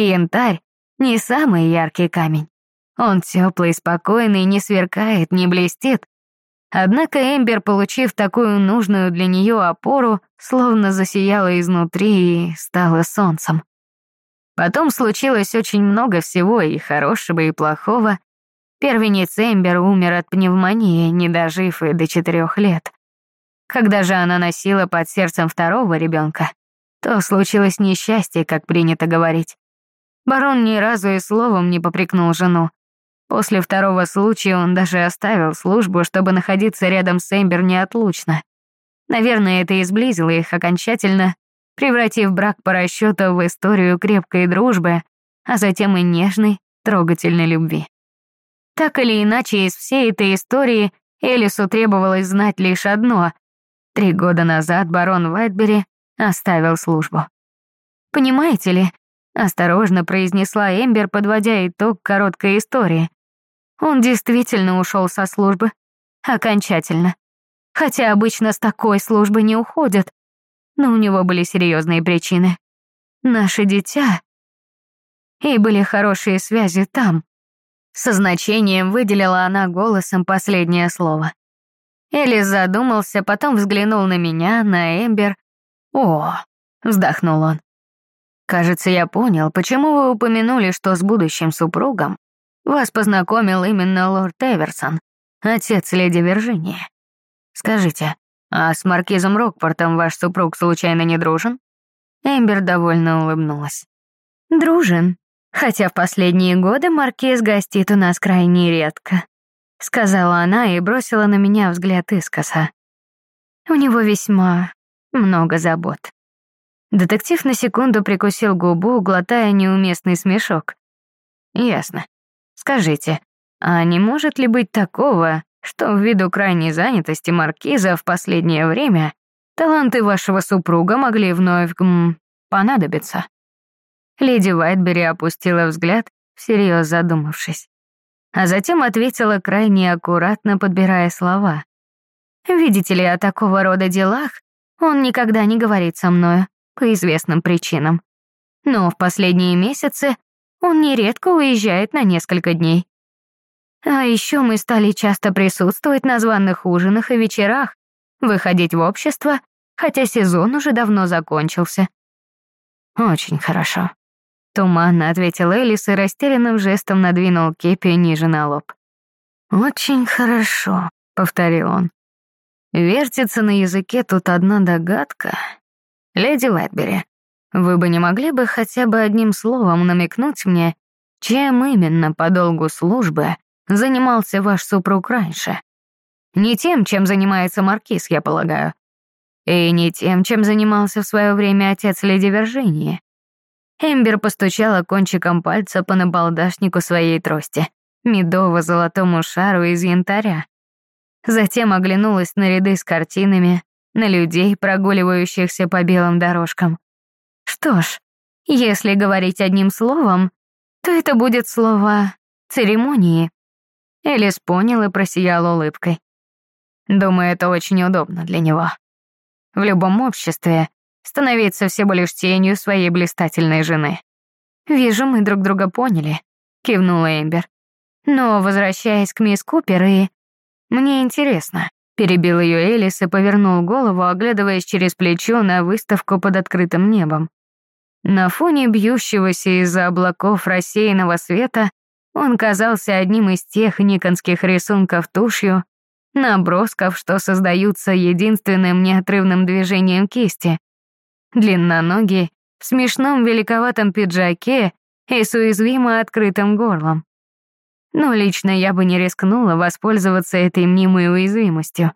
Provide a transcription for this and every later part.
Янтарь — не самый яркий камень. Он теплый, спокойный, не сверкает, не блестит. Однако Эмбер, получив такую нужную для нее опору, словно засияла изнутри и стала солнцем. Потом случилось очень много всего, и хорошего, и плохого. Первенец Эмбер умер от пневмонии, не дожив и до четырех лет. Когда же она носила под сердцем второго ребенка, то случилось несчастье, как принято говорить. Барон ни разу и словом не попрекнул жену. После второго случая он даже оставил службу, чтобы находиться рядом с Эмбер неотлучно. Наверное, это и сблизило их окончательно, превратив брак по расчету в историю крепкой дружбы, а затем и нежной, трогательной любви. Так или иначе, из всей этой истории Элису требовалось знать лишь одно. Три года назад барон Вайтбери оставил службу. «Понимаете ли», — осторожно произнесла Эмбер, подводя итог короткой истории. Он действительно ушел со службы. Окончательно. Хотя обычно с такой службы не уходят. Но у него были серьезные причины. Наше дитя. И были хорошие связи там. Со значением выделила она голосом последнее слово. Элис задумался, потом взглянул на меня, на Эмбер. «О!» — вздохнул он. «Кажется, я понял, почему вы упомянули, что с будущим супругом вас познакомил именно лорд Эверсон, отец леди Виржинии. Скажите, а с маркизом Рокпортом ваш супруг случайно не дружен?» Эмбер довольно улыбнулась. «Дружен, хотя в последние годы маркиз гостит у нас крайне редко», сказала она и бросила на меня взгляд искоса. «У него весьма много забот». Детектив на секунду прикусил губу, глотая неуместный смешок. «Ясно. Скажите, а не может ли быть такого, что ввиду крайней занятости маркиза в последнее время таланты вашего супруга могли вновь м, понадобиться?» Леди Вайтбери опустила взгляд, всерьез задумавшись. А затем ответила крайне аккуратно, подбирая слова. «Видите ли, о такого рода делах он никогда не говорит со мною, по известным причинам. Но в последние месяцы он нередко уезжает на несколько дней. А еще мы стали часто присутствовать на званых ужинах и вечерах, выходить в общество, хотя сезон уже давно закончился. Очень хорошо. Туманно ответил Элис и растерянным жестом надвинул кепи ниже на лоб. «Очень хорошо», — повторил он. «Вертится на языке тут одна догадка. Леди Лайтбери, вы бы не могли бы хотя бы одним словом намекнуть мне, чем именно по долгу службы занимался ваш супруг раньше? Не тем, чем занимается маркиз, я полагаю. И не тем, чем занимался в свое время отец леди Виржинии. Эмбер постучала кончиком пальца по набалдашнику своей трости, медово-золотому шару из янтаря. Затем оглянулась на ряды с картинами, на людей, прогуливающихся по белым дорожкам. Что ж, если говорить одним словом, то это будет слово «церемонии». Элис понял и просиял улыбкой. Думаю, это очень удобно для него. В любом обществе становиться всего лишь тенью своей блистательной жены. «Вижу, мы друг друга поняли», — кивнула Эмбер. «Но, возвращаясь к мисс Купер и...» «Мне интересно», — перебил ее Элис и повернул голову, оглядываясь через плечо на выставку под открытым небом. На фоне бьющегося из-за облаков рассеянного света он казался одним из тех никонских рисунков тушью, набросков, что создаются единственным неотрывным движением кисти. Длинноногий, в смешном великоватом пиджаке и с уязвимо открытым горлом. Но лично я бы не рискнула воспользоваться этой мнимой уязвимостью.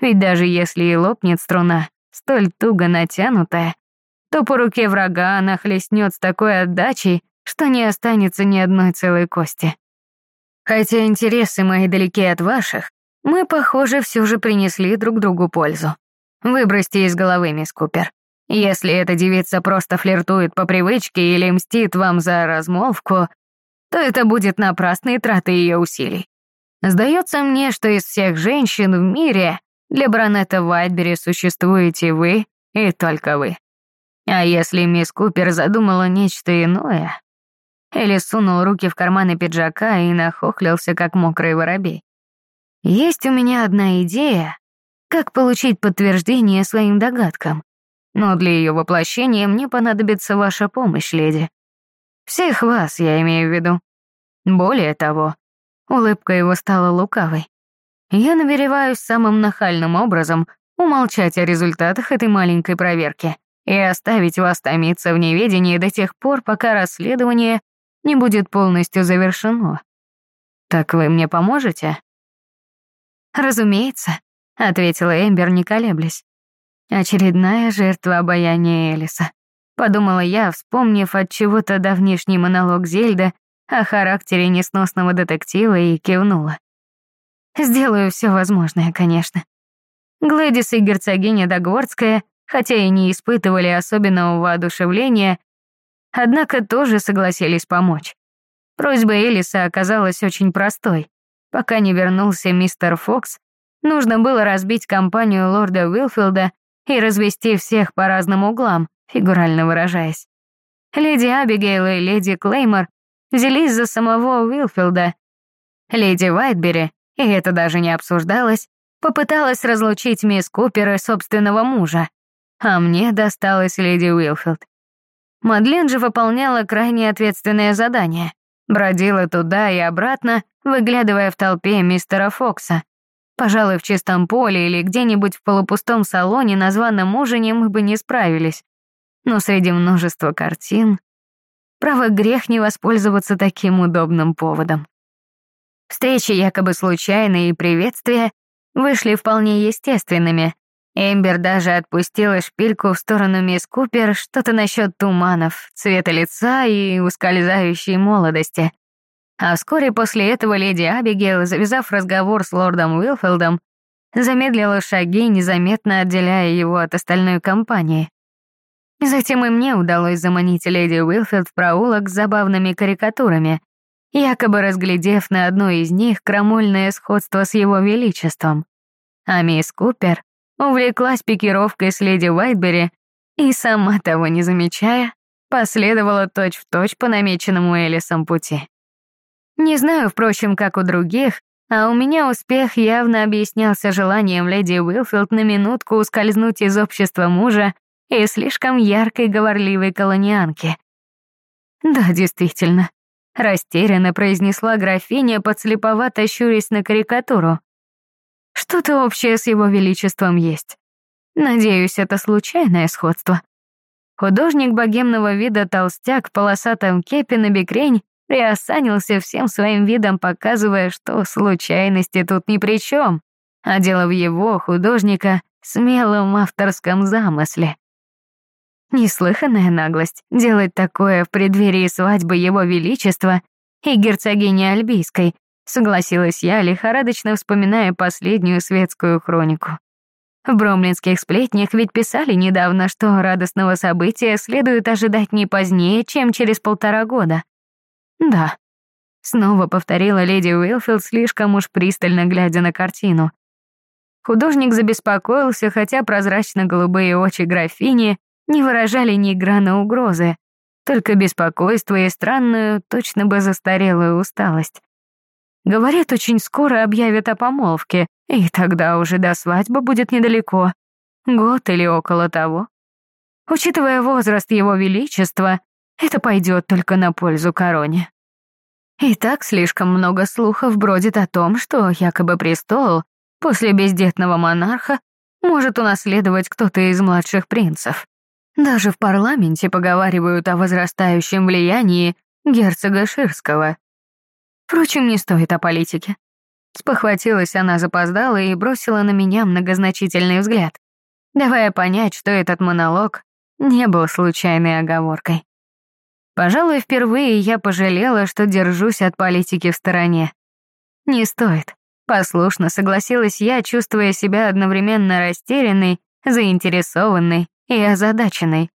Ведь даже если и лопнет струна, столь туго натянутая, то по руке врага она хлестнет с такой отдачей, что не останется ни одной целой кости. Хотя интересы мои далеки от ваших, мы, похоже, все же принесли друг другу пользу. Выбросьте из головы, мисс Купер. Если эта девица просто флиртует по привычке или мстит вам за размолвку, то это будет напрасной тратой ее усилий. Сдается мне, что из всех женщин в мире для Бранета Вайтбери существуете вы и только вы. А если мисс Купер задумала нечто иное, Элис сунул руки в карманы пиджака и нахохлился, как мокрый воробей. «Есть у меня одна идея, как получить подтверждение своим догадкам. Но для ее воплощения мне понадобится ваша помощь, леди. Всех вас, я имею в виду. Более того, улыбка его стала лукавой. Я намереваюсь самым нахальным образом умолчать о результатах этой маленькой проверки и оставить вас томиться в неведении до тех пор, пока расследование не будет полностью завершено. Так вы мне поможете? Разумеется, ответила Эмбер, не колеблясь. Очередная жертва обаяния Элиса. Подумала я, вспомнив от чего-то давнишний монолог Зельда о характере несносного детектива и кивнула. Сделаю все возможное, конечно. Глэдис и герцогиня Дагвордская, хотя и не испытывали особенного воодушевления, однако тоже согласились помочь. Просьба Элиса оказалась очень простой. Пока не вернулся мистер Фокс, нужно было разбить компанию лорда Уилфилда и развести всех по разным углам, фигурально выражаясь. Леди Абигейл и леди Клеймор взялись за самого Уилфилда. Леди Вайтбери, и это даже не обсуждалось, попыталась разлучить мисс Купер и собственного мужа, а мне досталась леди Уилфилд. Мадлен же выполняла крайне ответственное задание. Бродила туда и обратно, выглядывая в толпе мистера Фокса. Пожалуй, в чистом поле или где-нибудь в полупустом салоне на званом ужине мы бы не справились. Но среди множества картин... Право, грех не воспользоваться таким удобным поводом. Встречи якобы случайные и приветствия вышли вполне естественными. Эмбер даже отпустила шпильку в сторону мисс Купер что-то насчет туманов, цвета лица и ускользающей молодости. А вскоре после этого леди Абигейл, завязав разговор с лордом Уилфилдом, замедлила шаги, незаметно отделяя его от остальной компании. Затем и мне удалось заманить леди Уилфилд в проулок с забавными карикатурами, якобы разглядев на одной из них крамольное сходство с его величеством. А мисс Купер увлеклась пикировкой с леди Уайтбери и, сама того не замечая, последовала точь-в-точь точь по намеченному Элисом пути. Не знаю, впрочем, как у других, а у меня успех явно объяснялся желанием леди Уилфилд на минутку ускользнуть из общества мужа и слишком яркой говорливой колонианки. Да, действительно, растерянно произнесла графиня, подслеповато щурясь на карикатуру. Что-то общее с его величеством есть. Надеюсь, это случайное сходство. Художник богемного вида толстяк в полосатом кепе на бекрень приосанился всем своим видом, показывая, что случайности тут ни при чем, а дело в его, художника, смелом авторском замысле. Неслыханная наглость делать такое в преддверии свадьбы его величества и герцогини Альбийской, согласилась я, лихорадочно вспоминая последнюю светскую хронику. В бромлинских сплетнях ведь писали недавно, что радостного события следует ожидать не позднее, чем через полтора года. «Да», — снова повторила леди Уилфилд, слишком уж пристально глядя на картину. Художник забеспокоился, хотя прозрачно-голубые очи графини не выражали ни грана угрозы, только беспокойство и странную, точно бы застарелую усталость. Говорят, очень скоро объявят о помолвке, и тогда уже до свадьбы будет недалеко. Год или около того. Учитывая возраст его величества, это пойдет только на пользу короне. И так слишком много слухов бродит о том, что якобы престол после бездетного монарха может унаследовать кто-то из младших принцев. Даже в парламенте поговаривают о возрастающем влиянии герцога Ширского. Впрочем, не стоит о политике. Спохватилась она запоздала и бросила на меня многозначительный взгляд, давая понять, что этот монолог не был случайной оговоркой. Пожалуй, впервые я пожалела, что держусь от политики в стороне. Не стоит. Послушно согласилась я, чувствуя себя одновременно растерянной, заинтересованной и озадаченной.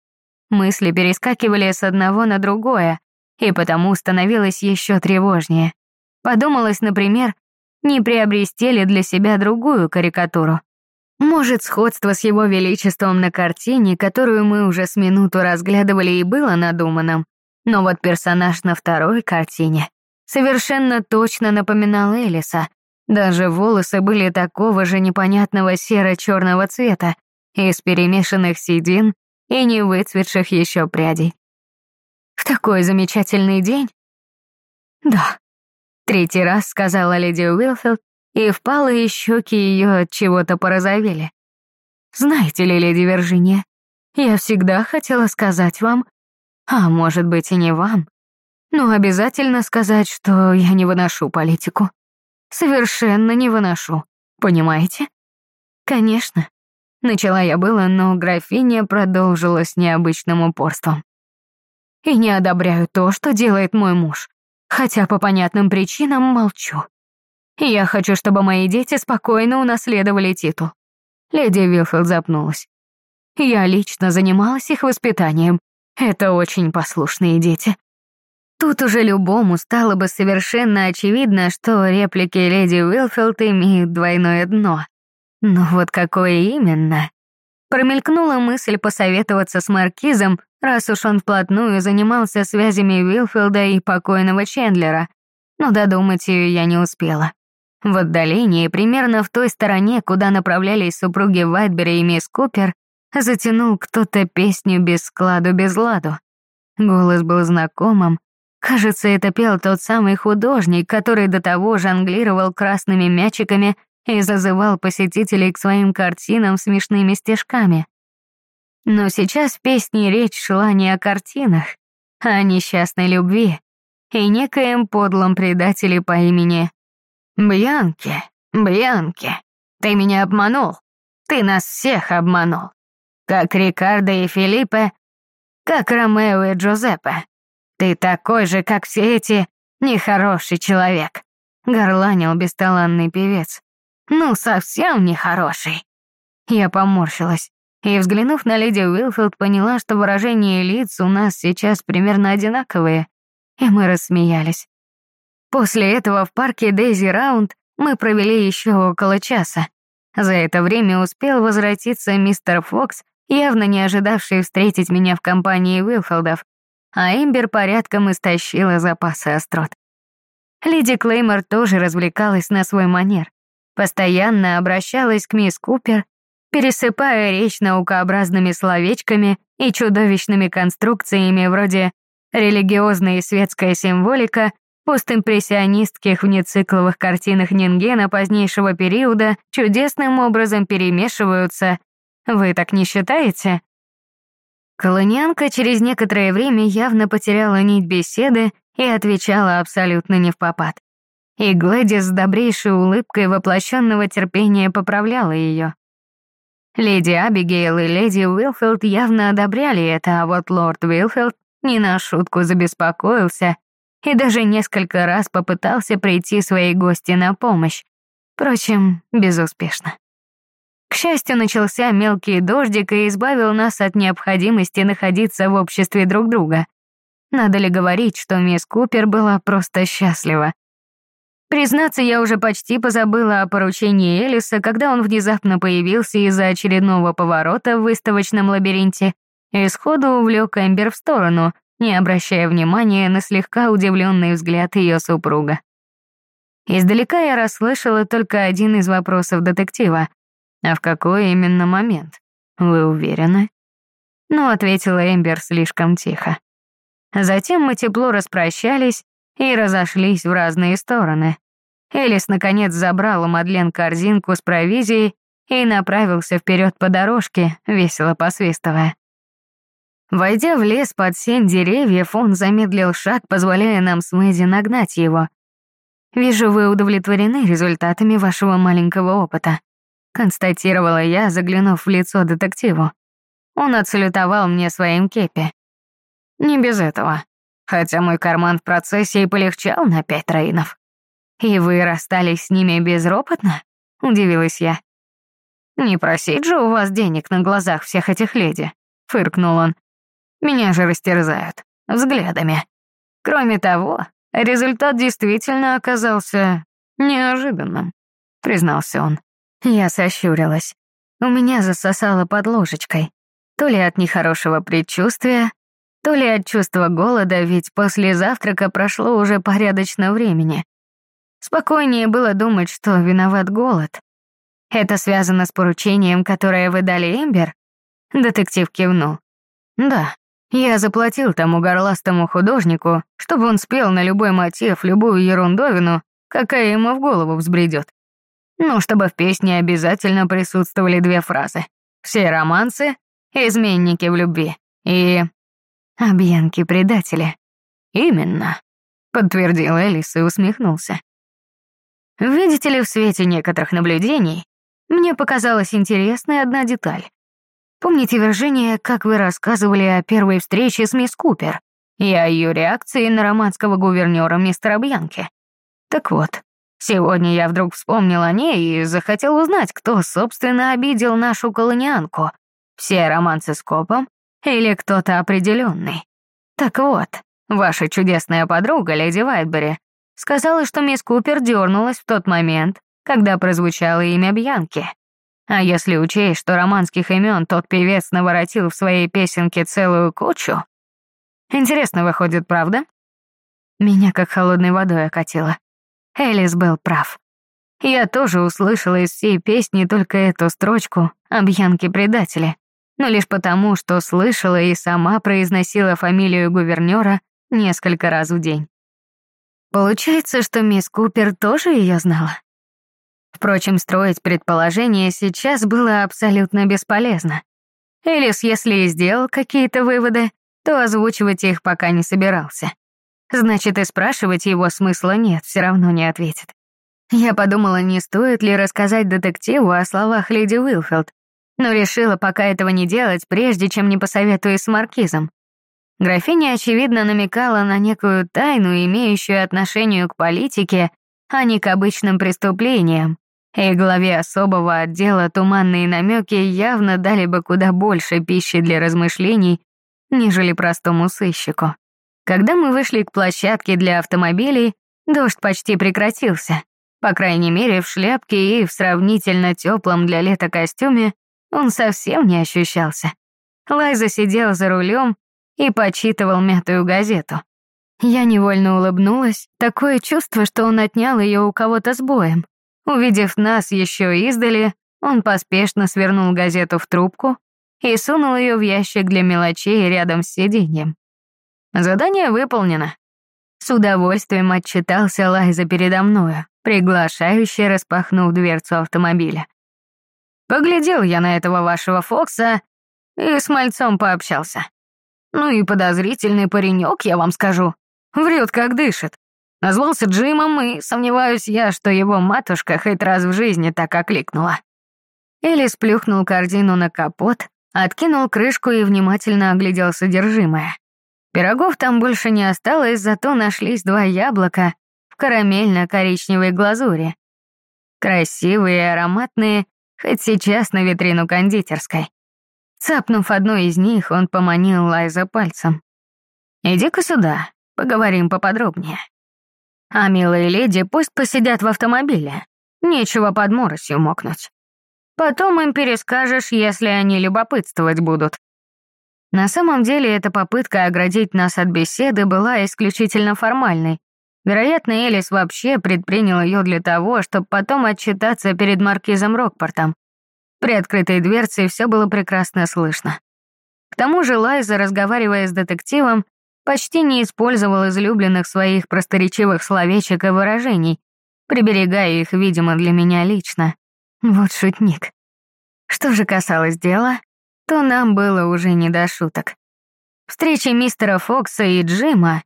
Мысли перескакивали с одного на другое, и потому становилось еще тревожнее. Подумалось, например, не приобрести ли для себя другую карикатуру. Может, сходство с его величеством на картине, которую мы уже с минуту разглядывали и было надуманным, Но вот персонаж на второй картине совершенно точно напоминал Элиса. Даже волосы были такого же непонятного серо-черного цвета, из перемешанных седин и не выцветших еще прядей. В такой замечательный день? Да. Третий раз сказала леди Уилфилд, и впалые щеки ее от чего-то порозовели. Знаете ли, леди Виржиния, я всегда хотела сказать вам, а может быть и не вам, но обязательно сказать, что я не выношу политику. Совершенно не выношу, понимаете? Конечно. Начала я было, но графиня продолжила с необычным упорством. И не одобряю то, что делает мой муж, хотя по понятным причинам молчу. Я хочу, чтобы мои дети спокойно унаследовали титул. Леди Вилфилд запнулась. Я лично занималась их воспитанием. Это очень послушные дети. Тут уже любому стало бы совершенно очевидно, что реплики леди Уилфилд имеют двойное дно. Но вот какое именно? Промелькнула мысль посоветоваться с Маркизом, раз уж он вплотную занимался связями Уилфилда и покойного Чендлера. Но додумать ее я не успела. В отдалении, примерно в той стороне, куда направлялись супруги Вайтбери и мисс Купер, затянул кто-то песню без складу, без ладу. Голос был знакомым, Кажется, это пел тот самый художник, который до того жонглировал красными мячиками и зазывал посетителей к своим картинам смешными стежками. Но сейчас в песне речь шла не о картинах, а о несчастной любви и некоем подлом предателе по имени Бьянки, Бьянки, ты меня обманул, ты нас всех обманул, как Рикардо и Филиппе, как Ромео и Джузеппе. «Ты такой же, как все эти, нехороший человек», — горланил бесталанный певец. «Ну, совсем нехороший». Я поморщилась и, взглянув на леди Уилфилд, поняла, что выражения лиц у нас сейчас примерно одинаковые, и мы рассмеялись. После этого в парке Дейзи Раунд мы провели еще около часа. За это время успел возвратиться мистер Фокс, явно не ожидавший встретить меня в компании Уилфилдов, а Эмбер порядком истощила запасы острот. Леди Клеймор тоже развлекалась на свой манер. Постоянно обращалась к мисс Купер, пересыпая речь наукообразными словечками и чудовищными конструкциями вроде религиозная и светская символика, постимпрессионистских внецикловых картинах Нингена позднейшего периода чудесным образом перемешиваются. Вы так не считаете? Колонианка через некоторое время явно потеряла нить беседы и отвечала абсолютно не в попад. И Глэдис с добрейшей улыбкой воплощенного терпения поправляла ее. Леди Абигейл и леди Уилфилд явно одобряли это, а вот лорд Уилфилд не на шутку забеспокоился и даже несколько раз попытался прийти своей гости на помощь. Впрочем, безуспешно. К счастью, начался мелкий дождик и избавил нас от необходимости находиться в обществе друг друга. Надо ли говорить, что мисс Купер была просто счастлива. Признаться, я уже почти позабыла о поручении Элиса, когда он внезапно появился из-за очередного поворота в выставочном лабиринте и сходу увлек Эмбер в сторону, не обращая внимания на слегка удивленный взгляд ее супруга. Издалека я расслышала только один из вопросов детектива — а в какой именно момент? Вы уверены? Ну, ответила Эмбер слишком тихо. Затем мы тепло распрощались и разошлись в разные стороны. Элис наконец забрал у Мадлен корзинку с провизией и направился вперед по дорожке, весело посвистывая. Войдя в лес под сень деревьев, он замедлил шаг, позволяя нам с Мэдди нагнать его. «Вижу, вы удовлетворены результатами вашего маленького опыта», констатировала я, заглянув в лицо детективу. Он отсалютовал мне своим кепи. Не без этого. Хотя мой карман в процессе и полегчал на пять троинов. «И вы расстались с ними безропотно?» — удивилась я. «Не просить же у вас денег на глазах всех этих леди», — фыркнул он. «Меня же растерзают взглядами. Кроме того, результат действительно оказался неожиданным», — признался он. Я сощурилась. У меня засосало под ложечкой. То ли от нехорошего предчувствия, то ли от чувства голода, ведь после завтрака прошло уже порядочно времени. Спокойнее было думать, что виноват голод. Это связано с поручением, которое вы дали Эмбер? Детектив кивнул. Да, я заплатил тому горластому художнику, чтобы он спел на любой мотив, любую ерундовину, какая ему в голову взбредет. Ну, чтобы в песне обязательно присутствовали две фразы. Все романсы, изменники в любви и... Объянки-предатели. Именно, подтвердил Элис и усмехнулся. Видите ли, в свете некоторых наблюдений мне показалась интересная одна деталь. Помните, Виржиния, как вы рассказывали о первой встрече с мисс Купер и о ее реакции на романского гувернера мистера Бьянки? Так вот, сегодня я вдруг вспомнил о ней и захотел узнать, кто, собственно, обидел нашу колонианку. Все романцы с копом или кто-то определенный. Так вот, ваша чудесная подруга, леди Вайтбери, сказала, что мисс Купер дернулась в тот момент, когда прозвучало имя Бьянки. А если учесть, что романских имен тот певец наворотил в своей песенке целую кучу... Интересно выходит, правда? Меня как холодной водой окатило. Элис был прав. Я тоже услышала из всей песни только эту строчку о Бьянке-предателе, но лишь потому, что слышала и сама произносила фамилию гувернера несколько раз в день. Получается, что мисс Купер тоже ее знала? Впрочем, строить предположение сейчас было абсолютно бесполезно. Элис, если и сделал какие-то выводы, то озвучивать их пока не собирался. Значит, и спрашивать его смысла нет, все равно не ответит. Я подумала, не стоит ли рассказать детективу о словах леди Уилфилд, но решила пока этого не делать, прежде чем не посоветуюсь с Маркизом. Графиня, очевидно, намекала на некую тайну, имеющую отношение к политике, а не к обычным преступлениям, и главе особого отдела туманные намеки явно дали бы куда больше пищи для размышлений, нежели простому сыщику. Когда мы вышли к площадке для автомобилей, дождь почти прекратился. По крайней мере, в шляпке и в сравнительно теплом для лета костюме он совсем не ощущался. Лайза сидел за рулем и почитывал мятую газету. Я невольно улыбнулась, такое чувство, что он отнял ее у кого-то с боем. Увидев нас еще издали, он поспешно свернул газету в трубку и сунул ее в ящик для мелочей рядом с сиденьем. Задание выполнено. С удовольствием отчитался Лайза передо мною, приглашающе распахнув дверцу автомобиля. Поглядел я на этого вашего Фокса и с мальцом пообщался. Ну и подозрительный паренек, я вам скажу. Врет, как дышит. Назвался Джимом, и сомневаюсь я, что его матушка хоть раз в жизни так окликнула. Элли сплюхнул корзину на капот, откинул крышку и внимательно оглядел содержимое. Пирогов там больше не осталось, зато нашлись два яблока в карамельно-коричневой глазури. Красивые и ароматные, хоть сейчас на витрину кондитерской. Цапнув одну из них, он поманил Лайза пальцем. «Иди-ка сюда, поговорим поподробнее». А милые леди пусть посидят в автомобиле. Нечего под моросью мокнуть. Потом им перескажешь, если они любопытствовать будут. На самом деле эта попытка оградить нас от беседы была исключительно формальной. Вероятно, Элис вообще предпринял ее для того, чтобы потом отчитаться перед маркизом Рокпортом. При открытой дверце все было прекрасно слышно. К тому же Лайза, разговаривая с детективом, почти не использовал излюбленных своих просторечивых словечек и выражений, приберегая их, видимо, для меня лично. Вот шутник. Что же касалось дела, то нам было уже не до шуток. Встреча мистера Фокса и Джима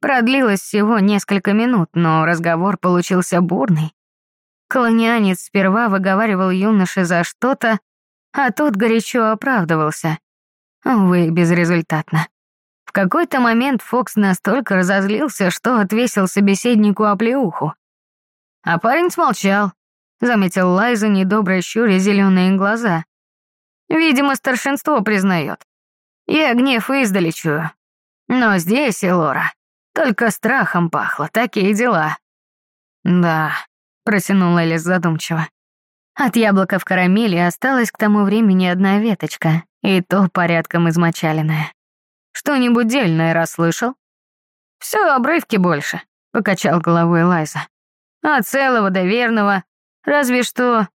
продлилась всего несколько минут, но разговор получился бурный. Колонианец сперва выговаривал юноше за что-то, а тот горячо оправдывался. Увы, безрезультатно. В какой-то момент Фокс настолько разозлился, что отвесил собеседнику оплеуху. А парень смолчал, заметил Лайза, недобро щуря зеленые глаза. Видимо, старшинство признает. Я гнев издали. Но здесь, Элора, только страхом пахло, такие дела. Да, протянул Элис задумчиво. От яблока в карамели осталась к тому времени одна веточка, и то порядком измочаленная. Что-нибудь дельное расслышал?» «Все обрывки больше», — покачал головой Лайза. «От целого до верного. Разве что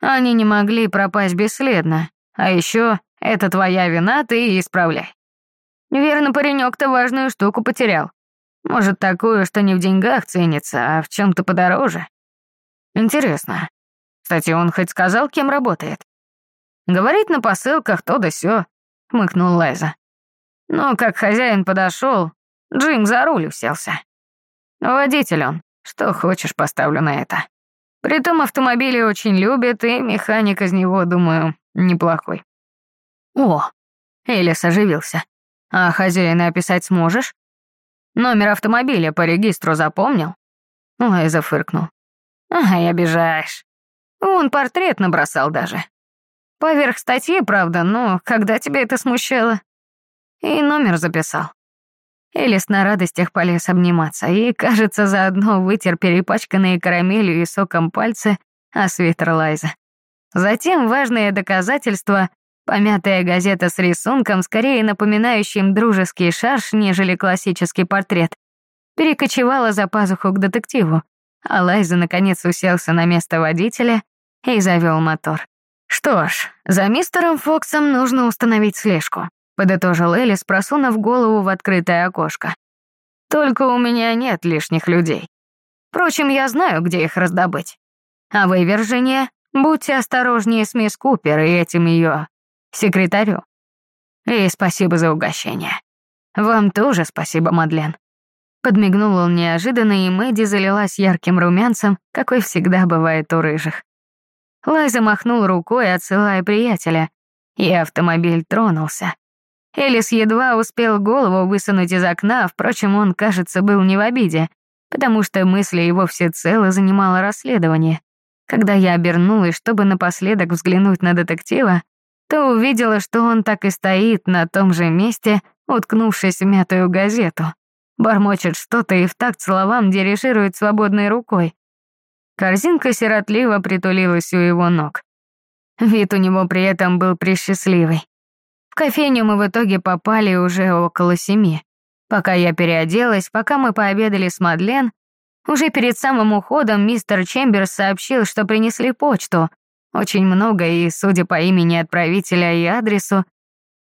они не могли пропасть бесследно. А еще это твоя вина, ты и исправляй. Верно, паренек-то важную штуку потерял. Может, такую, что не в деньгах ценится, а в чем то подороже. Интересно. Кстати, он хоть сказал, кем работает? Говорит на посылках то да сё, хмыкнул Лайза. Но как хозяин подошел, Джим за руль уселся. Водитель он, что хочешь, поставлю на это. Притом автомобили очень любят, и механик из него, думаю, неплохой. О, Элис оживился. А хозяина описать сможешь? Номер автомобиля по регистру запомнил? Лайза фыркнул. Ага, обижаешь. Он портрет набросал даже. Поверх статьи, правда, но когда тебя это смущало? И номер записал. Элис на радостях полез обниматься и, кажется, заодно вытер перепачканные карамелью и соком пальцы о свитер Лайза. Затем важное доказательство — помятая газета с рисунком, скорее напоминающим дружеский шарш, нежели классический портрет, перекочевала за пазуху к детективу, а Лайза наконец уселся на место водителя и завел мотор. Что ж, за мистером Фоксом нужно установить слежку подытожил Элис, просунув голову в открытое окошко. «Только у меня нет лишних людей. Впрочем, я знаю, где их раздобыть. А вы, Виржиния, будьте осторожнее с мисс Купер и этим ее секретарю. И спасибо за угощение. Вам тоже спасибо, Мадлен». Подмигнул он неожиданно, и Мэдди залилась ярким румянцем, какой всегда бывает у рыжих. Лайза махнул рукой, отсылая приятеля, и автомобиль тронулся. Элис едва успел голову высунуть из окна, впрочем, он, кажется, был не в обиде, потому что мысли его всецело занимало расследование. Когда я обернулась, чтобы напоследок взглянуть на детектива, то увидела, что он так и стоит на том же месте, уткнувшись в мятую газету. Бормочет что-то и в такт словам дирижирует свободной рукой. Корзинка сиротливо притулилась у его ног. Вид у него при этом был присчастливый кофейню мы в итоге попали уже около семи. Пока я переоделась, пока мы пообедали с Мадлен, уже перед самым уходом мистер Чемберс сообщил, что принесли почту. Очень много, и, судя по имени отправителя и адресу,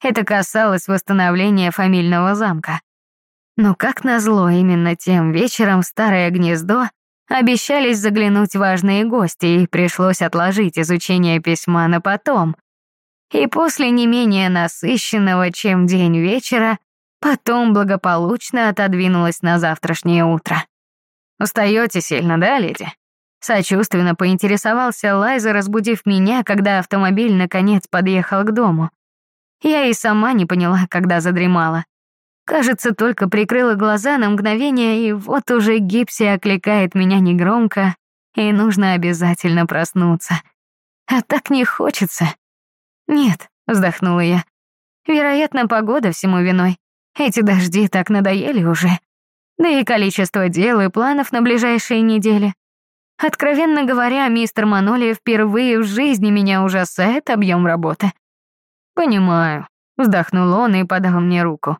это касалось восстановления фамильного замка. Но как назло, именно тем вечером в старое гнездо обещались заглянуть важные гости, и пришлось отложить изучение письма на потом, и после не менее насыщенного, чем день вечера, потом благополучно отодвинулась на завтрашнее утро. «Устаете сильно, да, леди?» Сочувственно поинтересовался Лайза, разбудив меня, когда автомобиль наконец подъехал к дому. Я и сама не поняла, когда задремала. Кажется, только прикрыла глаза на мгновение, и вот уже Гипси окликает меня негромко, и нужно обязательно проснуться. А так не хочется. «Нет», — вздохнула я. «Вероятно, погода всему виной. Эти дожди так надоели уже. Да и количество дел и планов на ближайшие недели. Откровенно говоря, мистер Маноли впервые в жизни меня ужасает объем работы». «Понимаю», — вздохнул он и подал мне руку.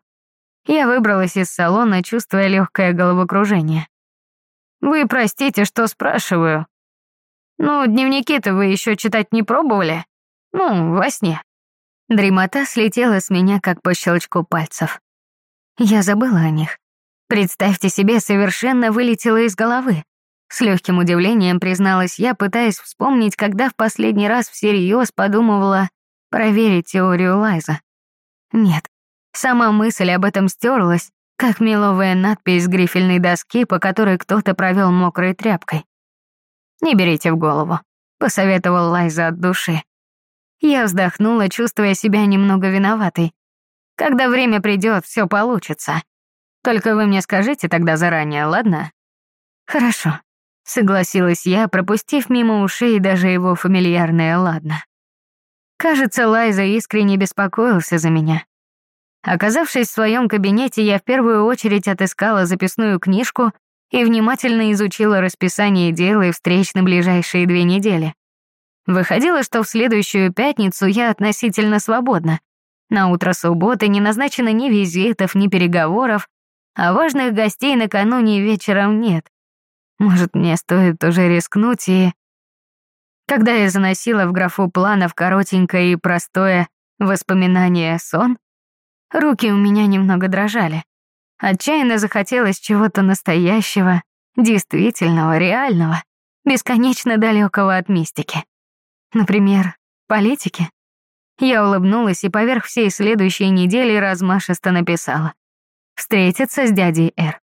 Я выбралась из салона, чувствуя легкое головокружение. «Вы простите, что спрашиваю. Ну, дневники-то вы еще читать не пробовали?» Ну, во сне. Дремота слетела с меня, как по щелчку пальцев. Я забыла о них. Представьте себе, совершенно вылетела из головы. С легким удивлением призналась я, пытаясь вспомнить, когда в последний раз всерьез подумывала проверить теорию Лайза. Нет, сама мысль об этом стерлась, как меловая надпись с грифельной доски, по которой кто-то провел мокрой тряпкой. «Не берите в голову», — посоветовал Лайза от души. Я вздохнула, чувствуя себя немного виноватой. Когда время придет, все получится. Только вы мне скажите тогда заранее, ладно? Хорошо, согласилась я, пропустив мимо ушей даже его фамильярное «ладно». Кажется, Лайза искренне беспокоился за меня. Оказавшись в своем кабинете, я в первую очередь отыскала записную книжку и внимательно изучила расписание дел и встреч на ближайшие две недели. Выходило, что в следующую пятницу я относительно свободна. На утро субботы не назначено ни визитов, ни переговоров, а важных гостей накануне вечером нет. Может, мне стоит уже рискнуть и... Когда я заносила в графу планов коротенькое и простое воспоминание сон, руки у меня немного дрожали. Отчаянно захотелось чего-то настоящего, действительного, реального, бесконечно далекого от мистики. Например, политики. Я улыбнулась и поверх всей следующей недели размашисто написала. Встретиться с дядей Р.